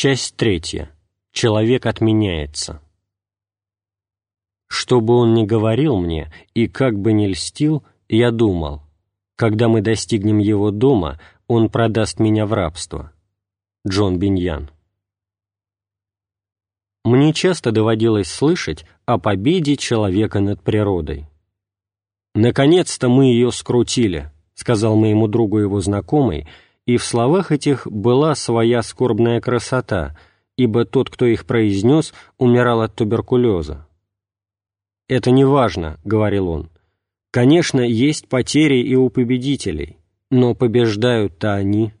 Часть третья. Человек отменяется. Что бы он ни говорил мне и как бы ни льстил, я думал, когда мы достигнем его дома, он продаст меня в рабство. Джон Биньян. Мне часто доводилось слышать о победе человека над природой. «Наконец-то мы ее скрутили», — сказал моему другу его знакомый, и в словах этих была своя скорбная красота, ибо тот, кто их произнес, умирал от туберкулеза. «Это не важно», — говорил он. «Конечно, есть потери и у победителей, но побеждают-то они».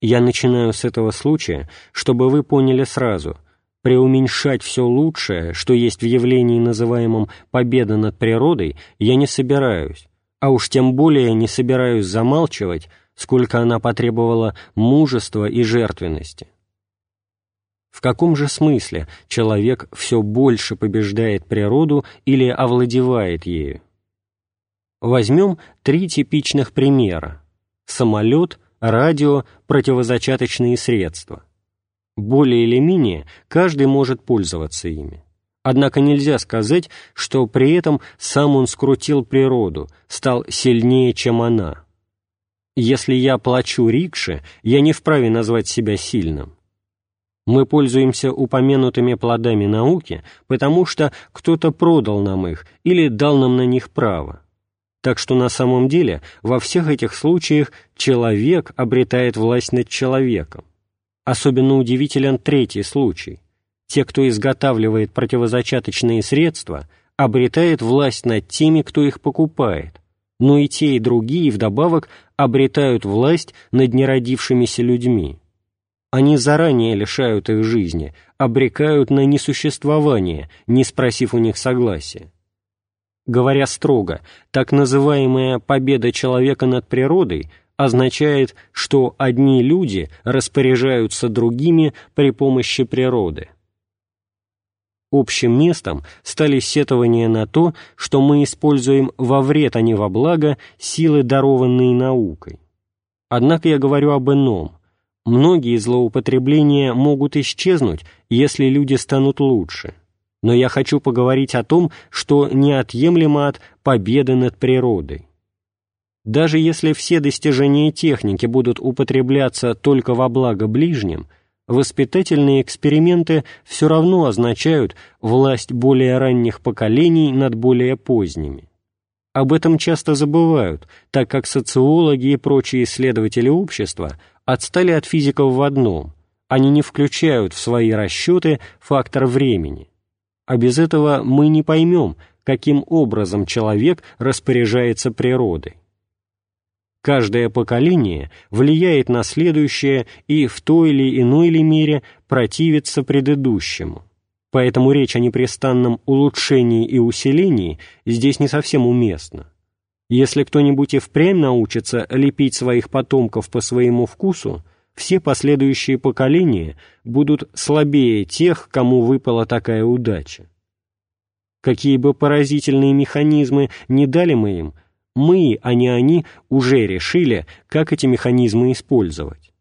Я начинаю с этого случая, чтобы вы поняли сразу — преуменьшать все лучшее, что есть в явлении, называемом «победа над природой», я не собираюсь, а уж тем более не собираюсь замалчивать, сколько она потребовала мужества и жертвенности. В каком же смысле человек все больше побеждает природу или овладевает ею? Возьмем три типичных примера – самолет, радио, противозачаточные средства более или менее каждый может пользоваться ими. Однако нельзя сказать, что при этом сам он скрутил природу, стал сильнее, чем она. Если я плачу рикше, я не вправе назвать себя сильным. Мы пользуемся упомянутыми плодами науки, потому что кто-то продал нам их или дал нам на них право. Так что на самом деле во всех этих случаях человек обретает власть над человеком. Особенно удивителен третий случай. Те, кто изготавливает противозачаточные средства, обретает власть над теми, кто их покупает, но и те, и другие вдобавок обретают власть над неродившимися людьми. Они заранее лишают их жизни, обрекают на несуществование, не спросив у них согласия. Говоря строго, так называемая победа человека над природой означает, что одни люди распоряжаются другими при помощи природы. Общим местом стали сетования на то, что мы используем во вред, а не во благо, силы, дарованные наукой. Однако я говорю об ином. Многие злоупотребления могут исчезнуть, если люди станут лучше. Но я хочу поговорить о том, что неотъемлемо от победы над природой. Даже если все достижения техники будут употребляться только во благо ближним, воспитательные эксперименты все равно означают власть более ранних поколений над более поздними. Об этом часто забывают, так как социологи и прочие исследователи общества отстали от физиков в одном – они не включают в свои расчеты фактор времени. А без этого мы не поймем, каким образом человек распоряжается природой. Каждое поколение влияет на следующее и в той или иной ли мере противится предыдущему. Поэтому речь о непрестанном улучшении и усилении здесь не совсем уместна. Если кто-нибудь и впрямь научится лепить своих потомков по своему вкусу, все последующие поколения будут слабее тех, кому выпала такая удача. Какие бы поразительные механизмы не дали мы им – мы, а не они, уже решили, как эти механизмы использовать.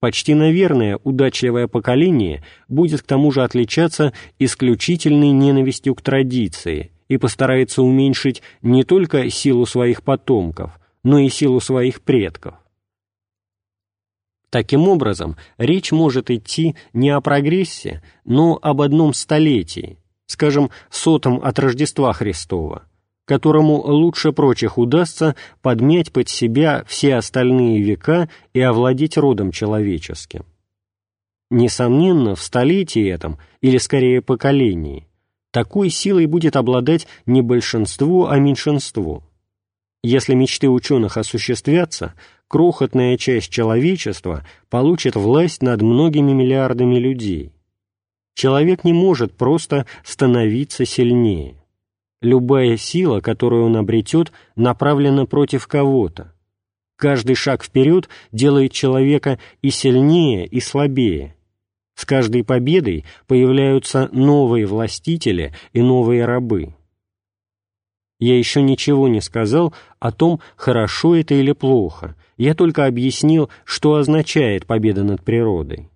Почти, наверное, удачливое поколение будет к тому же отличаться исключительной ненавистью к традиции и постарается уменьшить не только силу своих потомков, но и силу своих предков. Таким образом, речь может идти не о прогрессе, но об одном столетии, скажем, сотом от Рождества Христова, которому лучше прочих удастся подмять под себя все остальные века и овладеть родом человеческим. Несомненно, в столетии этом, или скорее поколении, такой силой будет обладать не большинство, а меньшинство. Если мечты ученых осуществятся, крохотная часть человечества получит власть над многими миллиардами людей. Человек не может просто становиться сильнее любая сила, которую он обретет, направлена против кого-то. Каждый шаг вперед делает человека и сильнее, и слабее. С каждой победой появляются новые властители и новые рабы. Я еще ничего не сказал о том, хорошо это или плохо, я только объяснил, что означает победа над природой.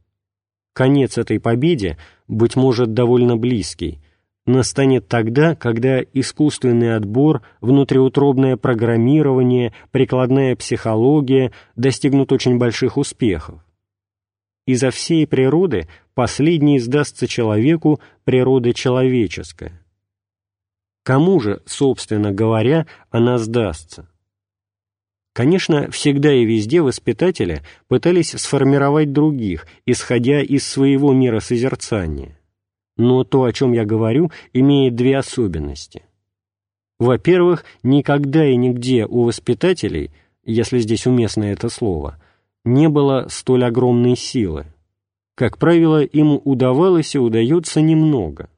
конец этой победе, быть может, довольно близкий, настанет тогда, когда искусственный отбор, внутриутробное программирование, прикладная психология достигнут очень больших успехов. Изо всей природы последней сдастся человеку природа человеческая. Кому же, собственно говоря, она сдастся? Конечно, всегда и везде воспитатели пытались сформировать других, исходя из своего миросозерцания. Но то, о чем я говорю, имеет две особенности. Во-первых, никогда и нигде у воспитателей, если здесь уместно это слово, не было столь огромной силы. Как правило, им удавалось и удается немного.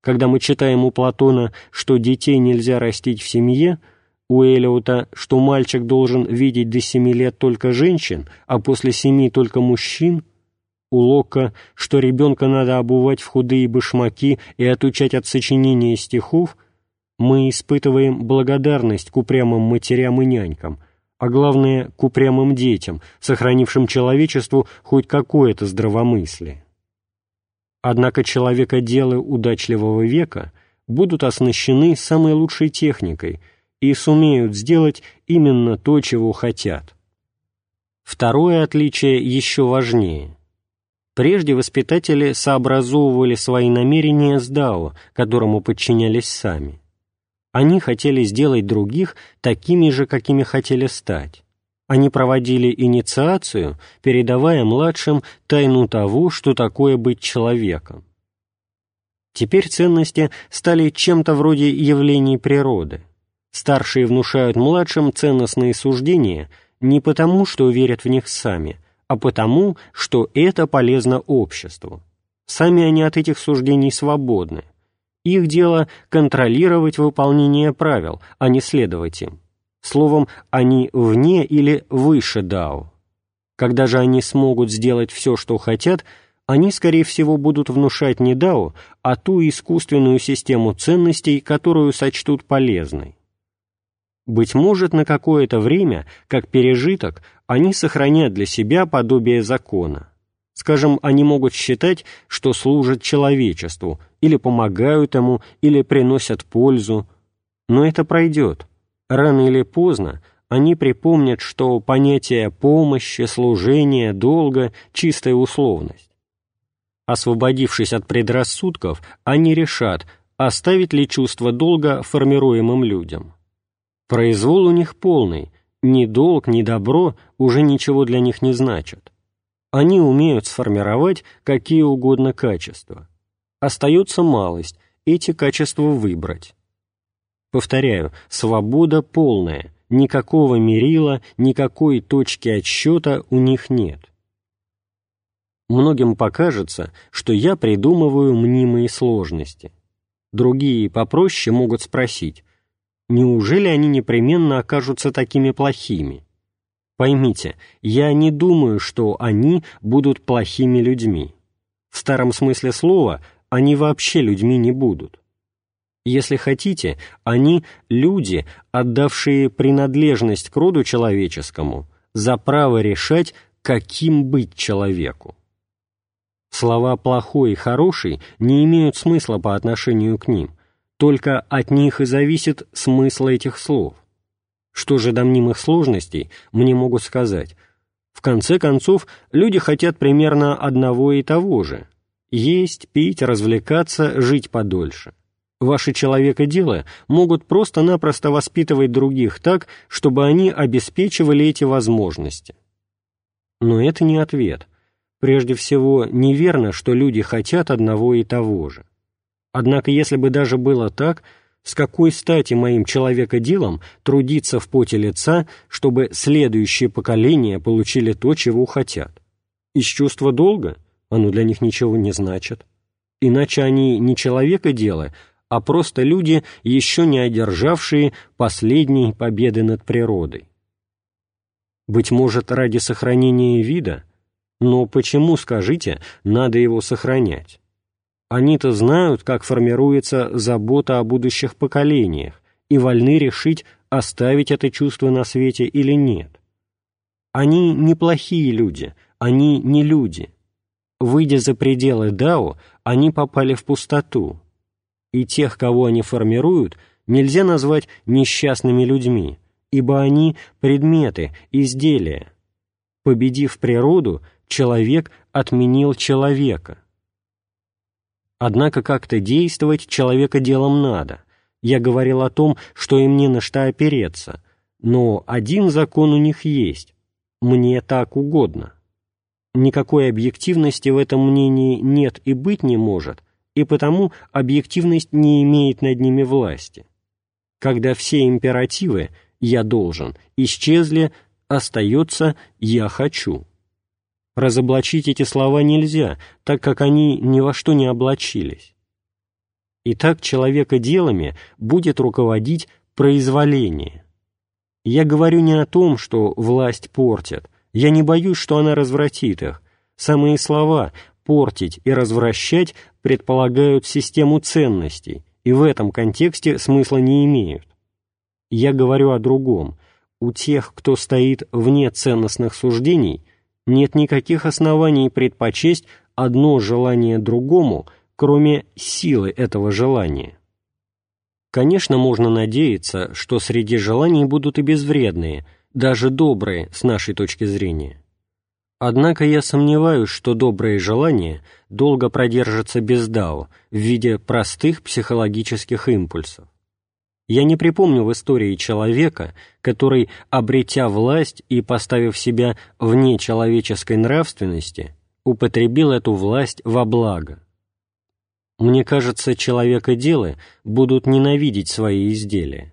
Когда мы читаем у Платона, что детей нельзя растить в семье – у Элиота, что мальчик должен видеть до семи лет только женщин, а после семи только мужчин, у Лока, что ребенка надо обувать в худые башмаки и отучать от сочинения стихов, мы испытываем благодарность к упрямым матерям и нянькам, а главное, к упрямым детям, сохранившим человечеству хоть какое-то здравомыслие. Однако человекоделы удачливого века будут оснащены самой лучшей техникой – и сумеют сделать именно то, чего хотят. Второе отличие еще важнее. Прежде воспитатели сообразовывали свои намерения с Дао, которому подчинялись сами. Они хотели сделать других такими же, какими хотели стать. Они проводили инициацию, передавая младшим тайну того, что такое быть человеком. Теперь ценности стали чем-то вроде явлений природы – Старшие внушают младшим ценностные суждения не потому, что верят в них сами, а потому, что это полезно обществу. Сами они от этих суждений свободны. Их дело – контролировать выполнение правил, а не следовать им. Словом, они вне или выше Дао. Когда же они смогут сделать все, что хотят, они, скорее всего, будут внушать не Дао, а ту искусственную систему ценностей, которую сочтут полезной. Быть может, на какое-то время, как пережиток, они сохранят для себя подобие закона. Скажем, они могут считать, что служат человечеству, или помогают ему, или приносят пользу. Но это пройдет. Рано или поздно они припомнят, что понятие помощи, служения, долга – чистая условность. Освободившись от предрассудков, они решат, оставить ли чувство долга формируемым людям. Произвол у них полный, ни долг, ни добро уже ничего для них не значат. Они умеют сформировать какие угодно качества. Остается малость – эти качества выбрать. Повторяю, свобода полная, никакого мерила, никакой точки отсчета у них нет. Многим покажется, что я придумываю мнимые сложности. Другие попроще могут спросить, неужели они непременно окажутся такими плохими? Поймите, я не думаю, что они будут плохими людьми. В старом смысле слова они вообще людьми не будут. Если хотите, они – люди, отдавшие принадлежность к роду человеческому за право решать, каким быть человеку. Слова «плохой» и «хороший» не имеют смысла по отношению к ним – только от них и зависит смысл этих слов. Что же до мнимых сложностей, мне могут сказать. В конце концов, люди хотят примерно одного и того же. Есть, пить, развлекаться, жить подольше. Ваши человека-дела могут просто-напросто воспитывать других так, чтобы они обеспечивали эти возможности. Но это не ответ. Прежде всего, неверно, что люди хотят одного и того же. Однако, если бы даже было так, с какой стати моим человекоделом трудиться в поте лица, чтобы следующие поколения получили то, чего хотят? Из чувства долга? Оно для них ничего не значит. Иначе они не человекоделы, а просто люди, еще не одержавшие последней победы над природой. Быть может, ради сохранения вида? Но почему, скажите, надо его сохранять? Они-то знают, как формируется забота о будущих поколениях и вольны решить, оставить это чувство на свете или нет. Они неплохие люди, они не люди. выйдя за пределы Дао, они попали в пустоту, и тех, кого они формируют, нельзя назвать несчастными людьми, ибо они — предметы, изделия. Победив природу, человек отменил человека. Однако как-то действовать человека делом надо. Я говорил о том, что им не на что опереться, но один закон у них есть. Мне так угодно. Никакой объективности в этом мнении нет и быть не может, и потому объективность не имеет над ними власти. Когда все императивы «я должен» исчезли, остается «я хочу». Разоблачить эти слова нельзя, так как они ни во что не облачились. Итак, человека делами будет руководить произволение. Я говорю не о том, что власть портит, я не боюсь, что она развратит их. Самые слова «портить» и «развращать» предполагают систему ценностей, и в этом контексте смысла не имеют. Я говорю о другом. У тех, кто стоит вне ценностных суждений, нет никаких оснований предпочесть одно желание другому, кроме силы этого желания. Конечно, можно надеяться, что среди желаний будут и безвредные, даже добрые с нашей точки зрения. Однако я сомневаюсь, что добрые желания долго продержатся без дао в виде простых психологических импульсов. Я не припомню в истории человека, который, обретя власть и поставив себя вне человеческой нравственности, употребил эту власть во благо. Мне кажется, человека-делы будут ненавидеть свои изделия.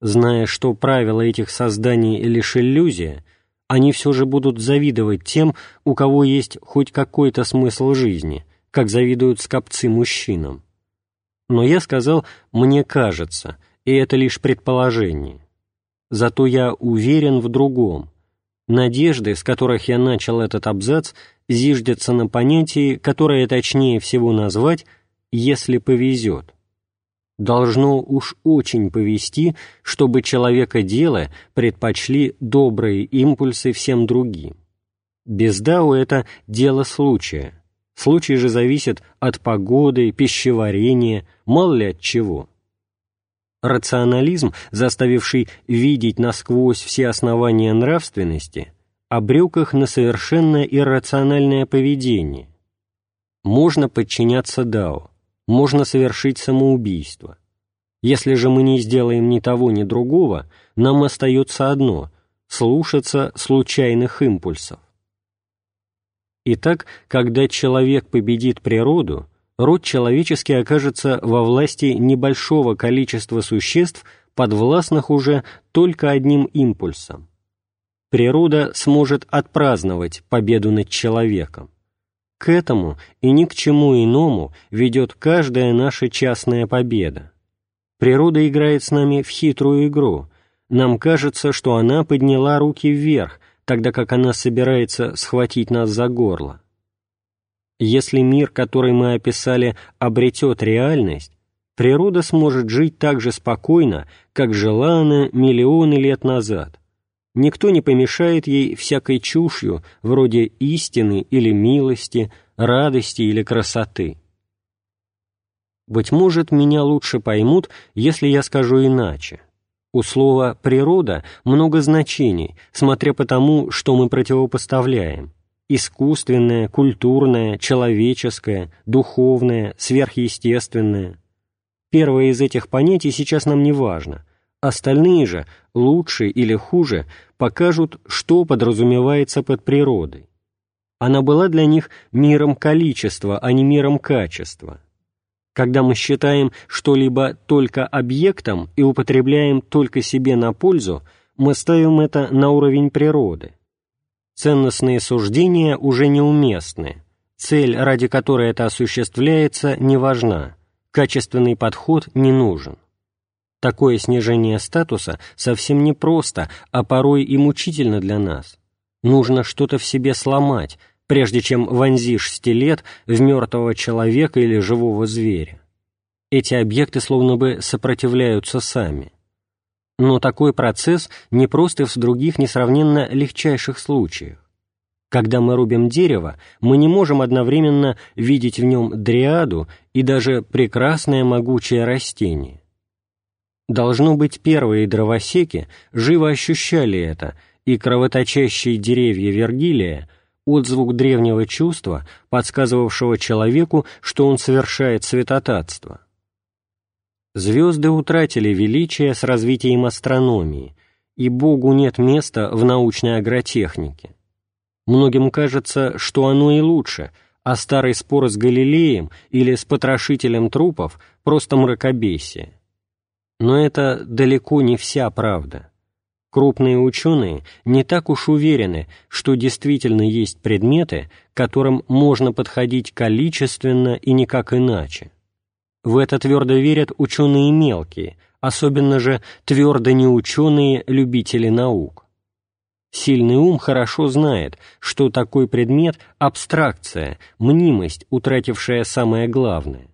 Зная, что правила этих созданий лишь иллюзия, они все же будут завидовать тем, у кого есть хоть какой-то смысл жизни, как завидуют скопцы мужчинам. Но я сказал «мне кажется», и это лишь предположение. Зато я уверен в другом. Надежды, с которых я начал этот абзац, зиждятся на понятии, которое точнее всего назвать «если повезет» должно уж очень повести, чтобы человека дело предпочли добрые импульсы всем другим. Без Дао это дело случая. Случай же зависит от погоды, пищеварения, мало ли от чего. Рационализм, заставивший видеть насквозь все основания нравственности, обрек их на совершенно иррациональное поведение. Можно подчиняться Дао, можно совершить самоубийство. Если же мы не сделаем ни того, ни другого, нам остается одно — слушаться случайных импульсов. Итак, когда человек победит природу, род человеческий окажется во власти небольшого количества существ, подвластных уже только одним импульсом. Природа сможет отпраздновать победу над человеком. К этому и ни к чему иному ведет каждая наша частная победа. Природа играет с нами в хитрую игру. Нам кажется, что она подняла руки вверх, тогда как она собирается схватить нас за горло. Если мир, который мы описали, обретет реальность, природа сможет жить так же спокойно, как жила она миллионы лет назад. Никто не помешает ей всякой чушью, вроде истины или милости, радости или красоты. Быть может, меня лучше поймут, если я скажу иначе. У слова «природа» много значений, смотря по тому, что мы противопоставляем. Искусственное, культурное, человеческое, духовное, сверхъестественное. Первое из этих понятий сейчас нам не важно. Остальные же, лучше или хуже, покажут, что подразумевается под природой. Она была для них миром количества, а не миром качества. Когда мы считаем что-либо только объектом и употребляем только себе на пользу, мы ставим это на уровень природы. Ценностные суждения уже неуместны, цель, ради которой это осуществляется, не важна, качественный подход не нужен. Такое снижение статуса совсем не просто, а порой и мучительно для нас. Нужно что-то в себе сломать, прежде чем вонзишь стилет в мертвого человека или живого зверя. Эти объекты словно бы сопротивляются сами. Но такой процесс не просто в других несравненно легчайших случаях. Когда мы рубим дерево, мы не можем одновременно видеть в нем дриаду и даже прекрасное могучее растение. Должно быть, первые дровосеки живо ощущали это, и кровоточащие деревья Вергилия — отзвук древнего чувства, подсказывавшего человеку, что он совершает святотатство. Звезды утратили величие с развитием астрономии, и Богу нет места в научной агротехнике. Многим кажется, что оно и лучше, а старый спор с Галилеем или с потрошителем трупов — просто мракобесие. Но это далеко не вся правда. Крупные ученые не так уж уверены, что действительно есть предметы, к которым можно подходить количественно и никак иначе. В это твердо верят ученые мелкие, особенно же твердо неученые любители наук. Сильный ум хорошо знает, что такой предмет – абстракция, мнимость, утратившая самое главное.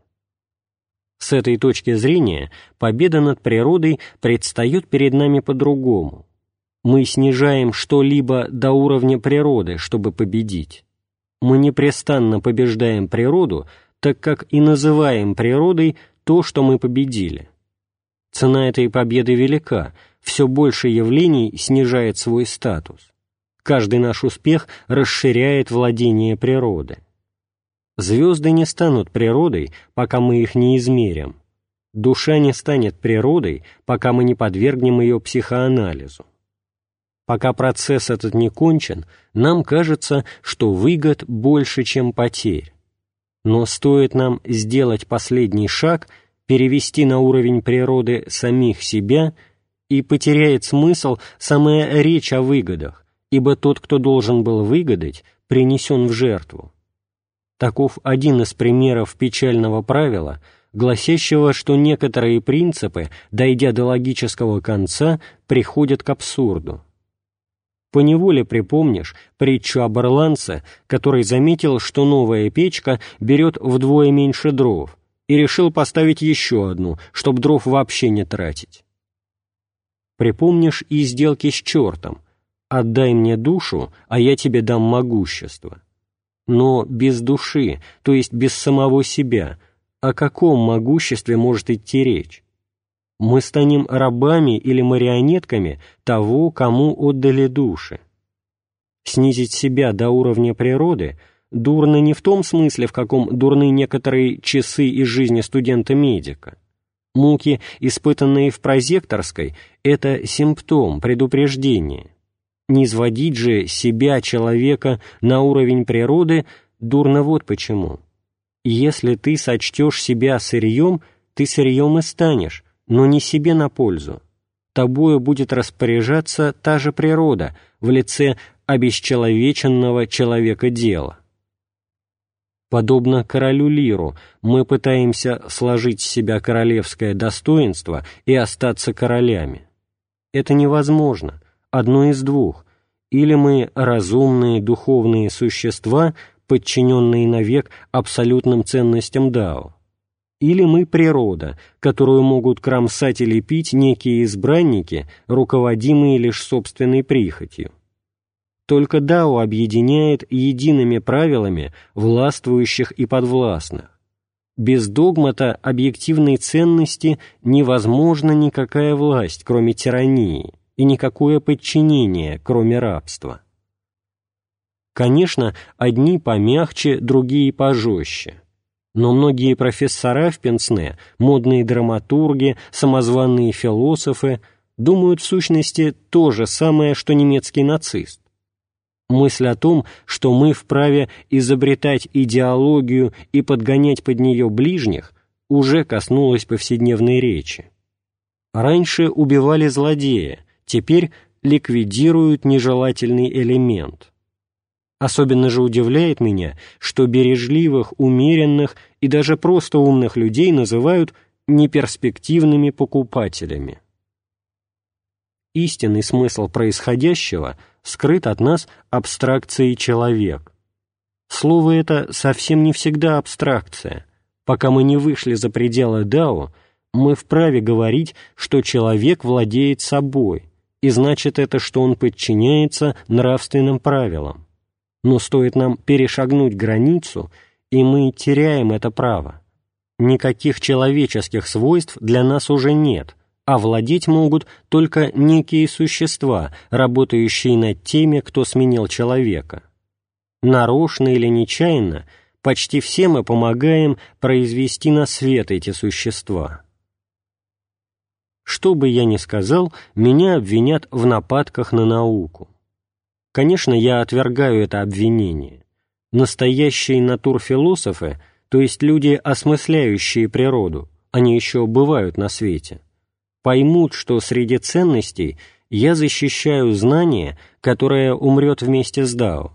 С этой точки зрения победа над природой предстает перед нами по-другому. Мы снижаем что-либо до уровня природы, чтобы победить. Мы непрестанно побеждаем природу, так как и называем природой то, что мы победили. Цена этой победы велика, все больше явлений снижает свой статус. Каждый наш успех расширяет владение природы. Звезды не станут природой, пока мы их не измерим. Душа не станет природой, пока мы не подвергнем ее психоанализу. Пока процесс этот не кончен, нам кажется, что выгод больше, чем потерь. Но стоит нам сделать последний шаг, перевести на уровень природы самих себя, и потеряет смысл самая речь о выгодах, ибо тот, кто должен был выгодать, принесен в жертву. Таков один из примеров печального правила, гласящего, что некоторые принципы, дойдя до логического конца, приходят к абсурду. Поневоле припомнишь притчу об ирландце, который заметил, что новая печка берет вдвое меньше дров, и решил поставить еще одну, чтобы дров вообще не тратить. Припомнишь и сделки с чертом. «Отдай мне душу, а я тебе дам могущество» но без души, то есть без самого себя, о каком могуществе может идти речь? Мы станем рабами или марионетками того, кому отдали души. Снизить себя до уровня природы дурно не в том смысле, в каком дурны некоторые часы из жизни студента-медика. Муки, испытанные в прозекторской, это симптом, предупреждение. Не изводить же себя, человека, на уровень природы, дурно вот почему. Если ты сочтешь себя сырьем, ты сырьем и станешь, но не себе на пользу. Тобою будет распоряжаться та же природа в лице обесчеловеченного человека дела. Подобно королю Лиру, мы пытаемся сложить с себя королевское достоинство и остаться королями. Это невозможно — одно из двух. Или мы разумные духовные существа, подчиненные навек абсолютным ценностям Дао, или мы природа, которую могут кромсать или пить некие избранники, руководимые лишь собственной прихотью. Только Дао объединяет едиными правилами властвующих и подвластных. Без догмата объективной ценности невозможна никакая власть, кроме тирании и никакое подчинение, кроме рабства. Конечно, одни помягче, другие пожестче. Но многие профессора в Пенсне, модные драматурги, самозванные философы думают в сущности то же самое, что немецкий нацист. Мысль о том, что мы вправе изобретать идеологию и подгонять под нее ближних, уже коснулась повседневной речи. Раньше убивали злодея, теперь ликвидируют нежелательный элемент. Особенно же удивляет меня, что бережливых, умеренных и даже просто умных людей называют неперспективными покупателями. Истинный смысл происходящего скрыт от нас абстракцией «человек». Слово это совсем не всегда абстракция. Пока мы не вышли за пределы Дао, мы вправе говорить, что человек владеет собой, и значит это, что он подчиняется нравственным правилам. Но стоит нам перешагнуть границу, и мы теряем это право. Никаких человеческих свойств для нас уже нет, а владеть могут только некие существа, работающие над теми, кто сменил человека. Нарочно или нечаянно, почти все мы помогаем произвести на свет эти существа. Что бы я ни сказал, меня обвинят в нападках на науку. Конечно, я отвергаю это обвинение. Настоящие натурфилософы, то есть люди, осмысляющие природу, они еще бывают на свете, поймут, что среди ценностей я защищаю знание, которое умрет вместе с Дао.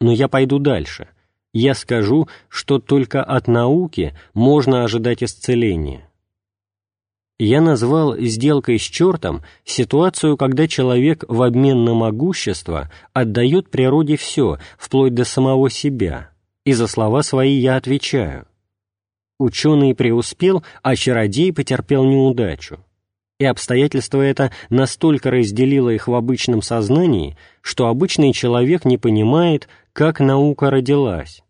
Но я пойду дальше. Я скажу, что только от науки можно ожидать исцеления я назвал сделкой с чертом ситуацию, когда человек в обмен на могущество отдает природе все, вплоть до самого себя, и за слова свои я отвечаю. Ученый преуспел, а чародей потерпел неудачу. И обстоятельство это настолько разделило их в обычном сознании, что обычный человек не понимает, как наука родилась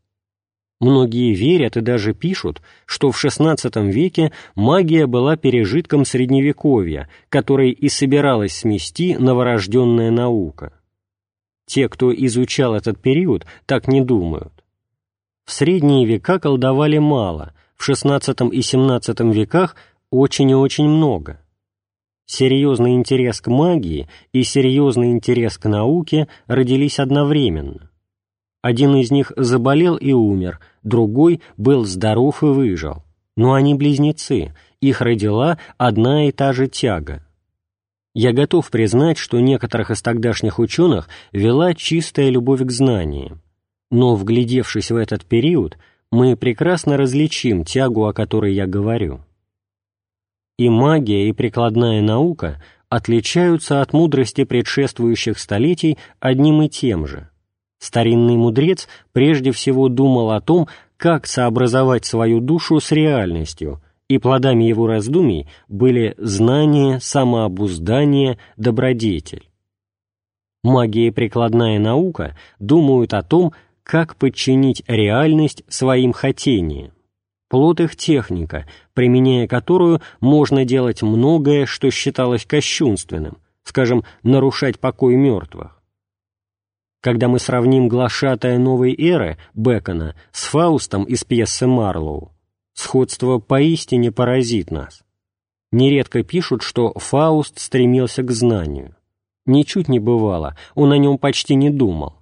Многие верят и даже пишут, что в XVI веке магия была пережитком Средневековья, который и собиралась смести новорожденная наука. Те, кто изучал этот период, так не думают. В средние века колдовали мало, в XVI и XVII веках очень и очень много. Серьезный интерес к магии и серьезный интерес к науке родились одновременно – один из них заболел и умер, другой был здоров и выжил. Но они близнецы, их родила одна и та же тяга. Я готов признать, что некоторых из тогдашних ученых вела чистая любовь к знаниям. Но, вглядевшись в этот период, мы прекрасно различим тягу, о которой я говорю. И магия, и прикладная наука отличаются от мудрости предшествующих столетий одним и тем же – Старинный мудрец прежде всего думал о том, как сообразовать свою душу с реальностью, и плодами его раздумий были знание, самообуздание, добродетель. Магия и прикладная наука думают о том, как подчинить реальность своим хотениям. Плод их техника, применяя которую можно делать многое, что считалось кощунственным, скажем, нарушать покой мертвых. Когда мы сравним глашатая новой эры Бекона с Фаустом из пьесы Марлоу, сходство поистине поразит нас. Нередко пишут, что Фауст стремился к знанию. Ничуть не бывало, он о нем почти не думал.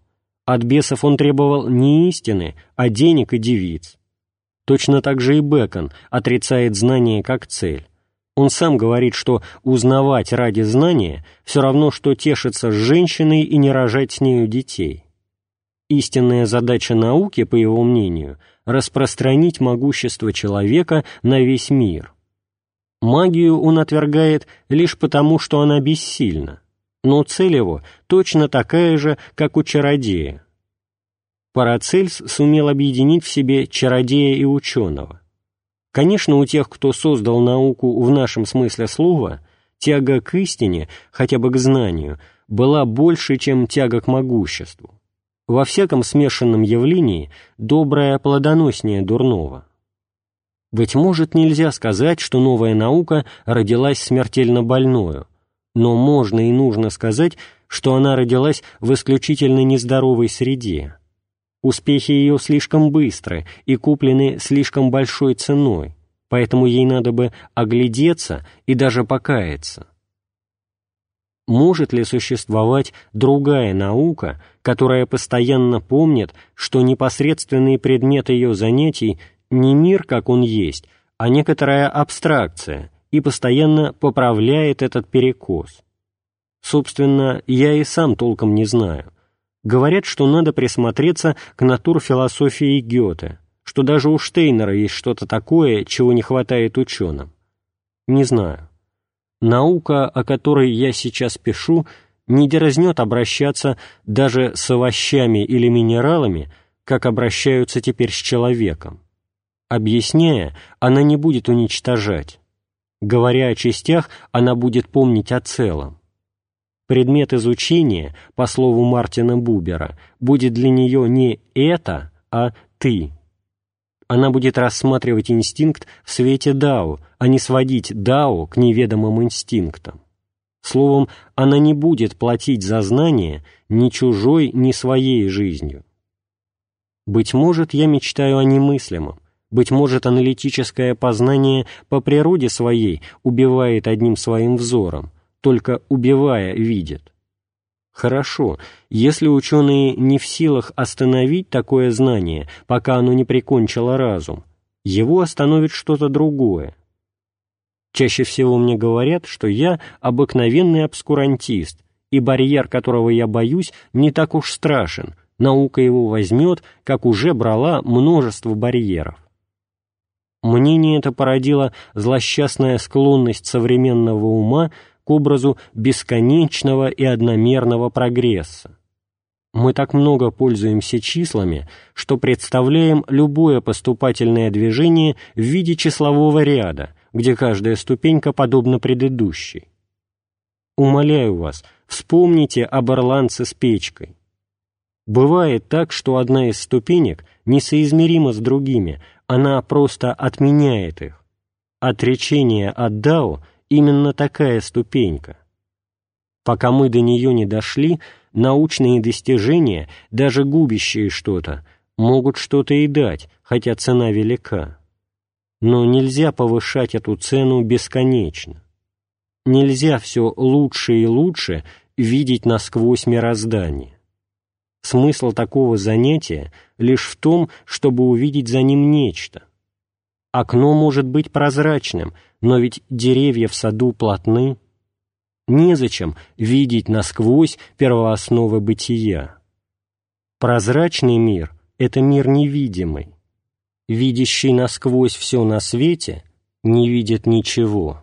От бесов он требовал не истины, а денег и девиц. Точно так же и Бекон отрицает знание как цель. Он сам говорит, что узнавать ради знания все равно, что тешиться с женщиной и не рожать с нею детей. Истинная задача науки, по его мнению, распространить могущество человека на весь мир. Магию он отвергает лишь потому, что она бессильна, но цель его точно такая же, как у чародея. Парацельс сумел объединить в себе чародея и ученого. Конечно, у тех, кто создал науку в нашем смысле слова, тяга к истине, хотя бы к знанию, была больше, чем тяга к могуществу. Во всяком смешанном явлении доброе плодоноснее дурного. Быть может, нельзя сказать, что новая наука родилась смертельно больною, но можно и нужно сказать, что она родилась в исключительно нездоровой среде, Успехи ее слишком быстры и куплены слишком большой ценой, поэтому ей надо бы оглядеться и даже покаяться. Может ли существовать другая наука, которая постоянно помнит, что непосредственный предмет ее занятий не мир, как он есть, а некоторая абстракция, и постоянно поправляет этот перекос? Собственно, я и сам толком не знаю. Говорят, что надо присмотреться к натурфилософии Гёте, что даже у Штейнера есть что-то такое, чего не хватает ученым. Не знаю. Наука, о которой я сейчас пишу, не дерзнет обращаться даже с овощами или минералами, как обращаются теперь с человеком. Объясняя, она не будет уничтожать. Говоря о частях, она будет помнить о целом. Предмет изучения, по слову Мартина Бубера, будет для нее не «это», а «ты». Она будет рассматривать инстинкт в свете Дао, а не сводить Дао к неведомым инстинктам. Словом, она не будет платить за знание ни чужой, ни своей жизнью. Быть может, я мечтаю о немыслимом, быть может, аналитическое познание по природе своей убивает одним своим взором, только убивая видит. Хорошо, если ученые не в силах остановить такое знание, пока оно не прикончило разум, его остановит что-то другое. Чаще всего мне говорят, что я обыкновенный обскурантист, и барьер, которого я боюсь, не так уж страшен, наука его возьмет, как уже брала множество барьеров. Мнение это породило злосчастная склонность современного ума к образу бесконечного и одномерного прогресса. Мы так много пользуемся числами, что представляем любое поступательное движение в виде числового ряда, где каждая ступенька подобна предыдущей. Умоляю вас, вспомните об ирландце с печкой. Бывает так, что одна из ступенек несоизмерима с другими, она просто отменяет их. Отречение от Дао — именно такая ступенька. Пока мы до нее не дошли, научные достижения, даже губящие что-то, могут что-то и дать, хотя цена велика. Но нельзя повышать эту цену бесконечно. Нельзя все лучше и лучше видеть насквозь мироздание. Смысл такого занятия лишь в том, чтобы увидеть за ним нечто. Окно может быть прозрачным, но ведь деревья в саду плотны. Незачем видеть насквозь первоосновы бытия. Прозрачный мир — это мир невидимый. Видящий насквозь все на свете не видит ничего.